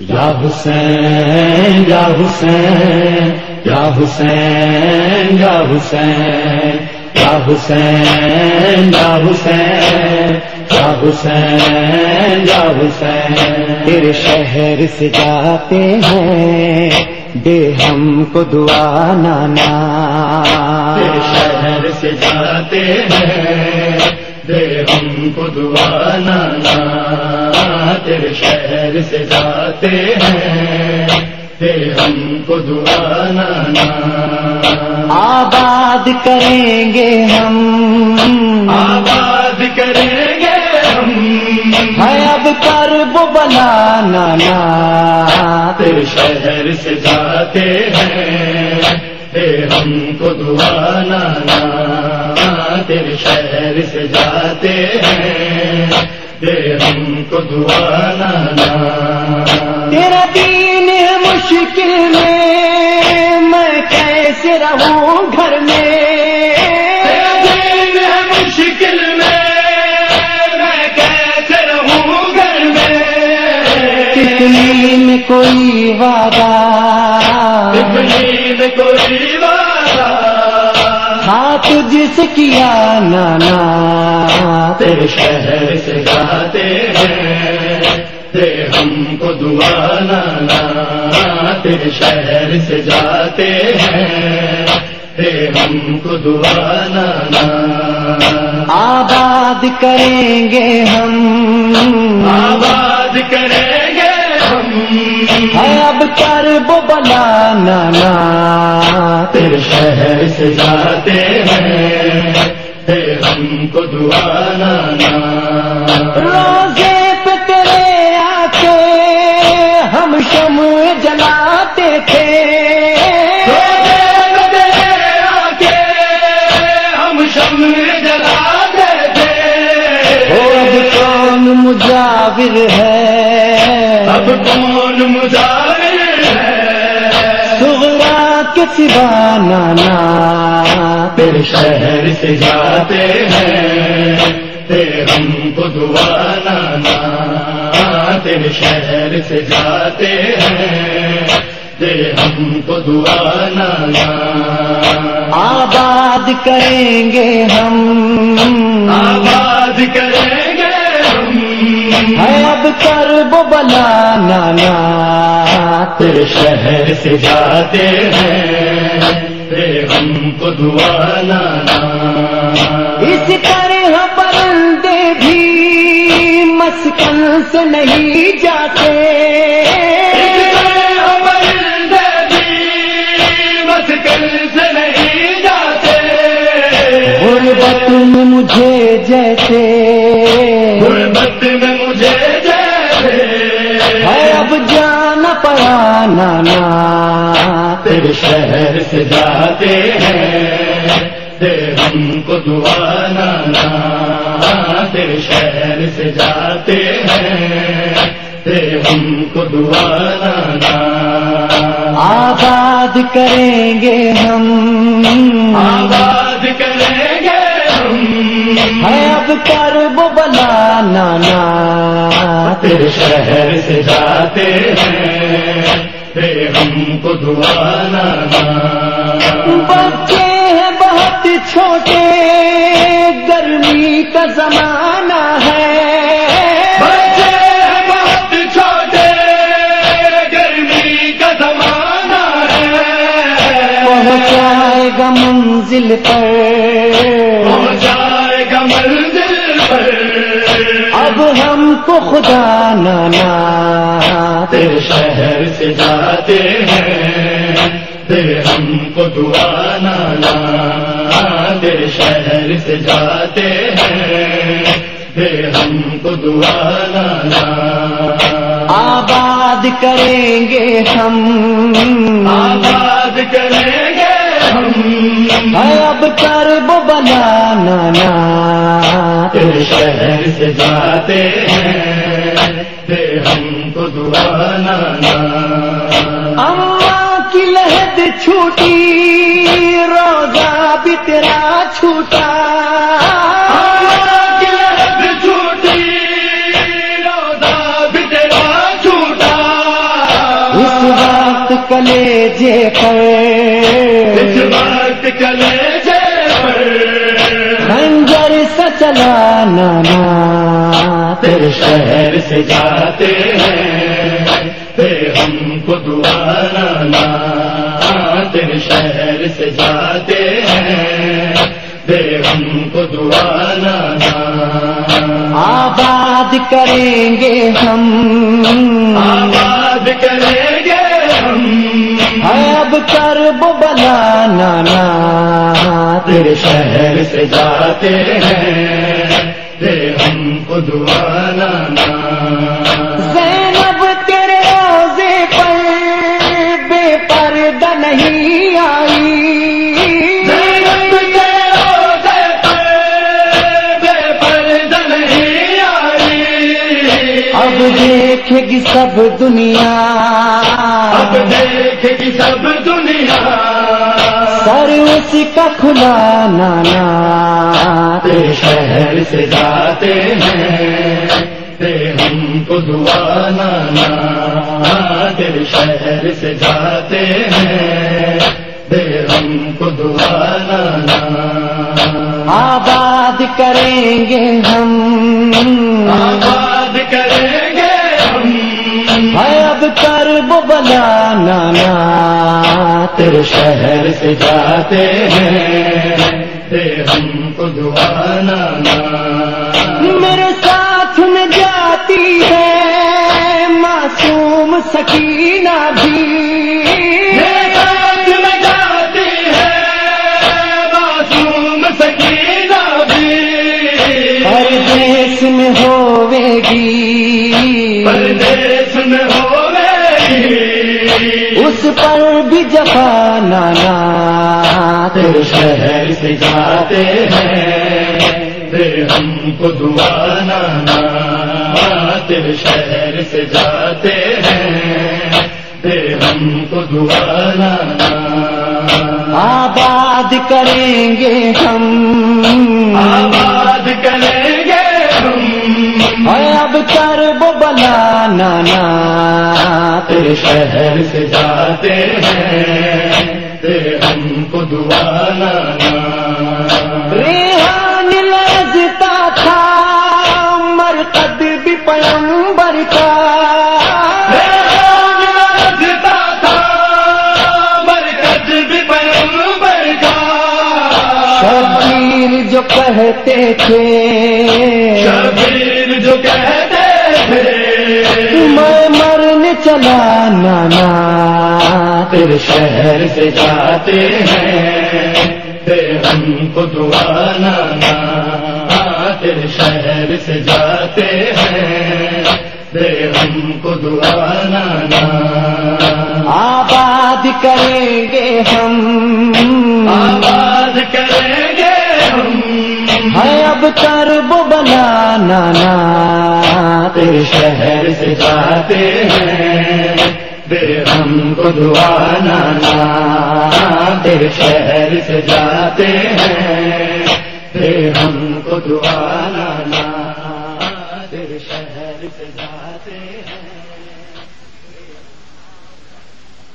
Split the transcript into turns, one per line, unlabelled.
یا حسین یا حسین یا حسین یا حسین یا حسین یا حسین یا حسین یا حسین۔
تیرے شہر سے جاتے ہیں دے ہم کو دعا نانا۔
شہر سے جاتے ہیں دے ہم کو دعا نانا تیرے شہر سے جاتے ہیں دے ہم کو دعا نانا
آباد کریں گے ہم۔
آباد کریں گے ہم۔
ہے اب کر وہ بلا نانا
تیرے شہر سے جاتے ہیں۔ دے ہم کو دعا نانا تیرے شہر سے جاتے ہیں۔ دے ہم کو دعا نانا
تیرا دین ہے مشکل میں میں کیسے رہوں گھر میں؟
دین ہے
ہاتھ جس کیا نانا
تیرے شہر سے جاتے ہیں۔ دے ہم کو دعا نانا تیرے شہر سے جاتے ہیں۔ دے ہم کو دعا نانا
آباد کریں گے ہم۔
آباد کریں
ہے اب کر وہ بلا نانا
تیرے شہر سے جاتے ہیں ہم کو دعا نانا
روزے پہ تیرے آ کے ہم شمع جلاتے تھے۔ مجاور ہے؟
اب کون مظاہر ہے؟
سغرا کے سوا نانا
تیرے شہر سے جاتے ہیں تیرے ہم کو دعا نانا تیرے شہر سے جاتے ہیں تیرے ہم کو دعا نانا۔
آباد کریں گے ہم۔
آباد کریں
کر وہ بلا نانا،
تیرے شہر سے جاتے ہیں ہم کو دعا نانا۔
اس طرح پرندے بھی مسکن سے نہیں جاتے۔
سے نہیں جاتے۔
غربت میں مجھے جیسے پڑا نانا
تیرے شہر سے جاتے ہیں۔ دے ہم کو دعا نانا تیرے شہر سے جاتے ہیں۔ دے ہم کو دعا نانا
آباد کریں گے ہم۔
آباد کریں گے
ہے اب کر بلا نانا،
تیرے شہر سے جاتے ہیں۔ ہم کو دعا نانا۔
بچے ہیں بہت چھوٹے، گرمی کا زمانہ ہے۔ پہنچائے گا منزل پر۔
پہنچائے گا منزل پر۔
اب ہم کو خدا نانا
تیرے شہر سے جاتے ہیں۔ تیرے ہم کو دعا نانا تیرے شہر سے جاتے ہیں۔ تیرے ہم کو دعا نانا
آباد کریں گے ہم۔
آباد کریں گے
اب کر وہ بلا نانا
تیرے شہر سے جاتے ہیں دے ہم کو دعا نانا
اماں کی لہد چھوٹی روزہ بھی تیرا چھوٹا کلے جے پر۔
پر۔
خنجر سے چلا نانا
تیرے شہر سے جاتے ہیں۔ دے ہم کو دعا لانا تیرے شہر سے جاتے ہیں۔ دے ہم کو دعا لانا
آباد کریں گے ہم۔
آباد کریں
اب کر بلا نانا
تیرے شہر سے جاتے ہیں۔ دے ہم کو دعا
سب دنیا۔
اب دیکھے گی سب دنیا۔
سر اس کا کھلا نانا۔
تیرے شہر سے جاتے ہیں۔ دے ہم کو دعا لانا تیرے شہر سے جاتے ہیں۔ دے ہم کو دعا لانا
آباد کریں گے ہم۔
آباد کریں
کر بلا نانا
تیرے شہر سے جاتے ہیں۔ ہم کو دعا
میرے ساتھ میں جاتی ہے، معصوم سکینہ بھی۔
میں جاتی بھی
جفا نانا
تیرے شہر سے جاتے ہیں۔ دے ہم کو دعا لانا تیرے شہر سے جاتے ہیں۔ دے ہم کو دعا لانا
آباد کریں گے ہم۔
آباد کریں گے ہم۔
اب کر بلا نانا
تیرے شہر سے جاتے ہیں دے ہم کو دعا لانا
ریحان لرزتا تھا مرکز بھی پیمبر کا جو کہتے تھے
جو کہتے
چلا نانا
تیرے شہر سے جاتے ہیں۔ ہم کو دعا لانا تیرے شہر سے جاتے ہیں۔ ہم کو دعا لانا
آباد کریں گے ہم۔
آباد کریں گے ہم۔
اب کر بلا نانا
تیرے شہر سے جاتے ہیں۔ دے ہم کو دعا نانا تیرے شہر سے جاتے ہیں۔ دے ہم کو دعا نانا تیرے شہر سے جاتے ہیں۔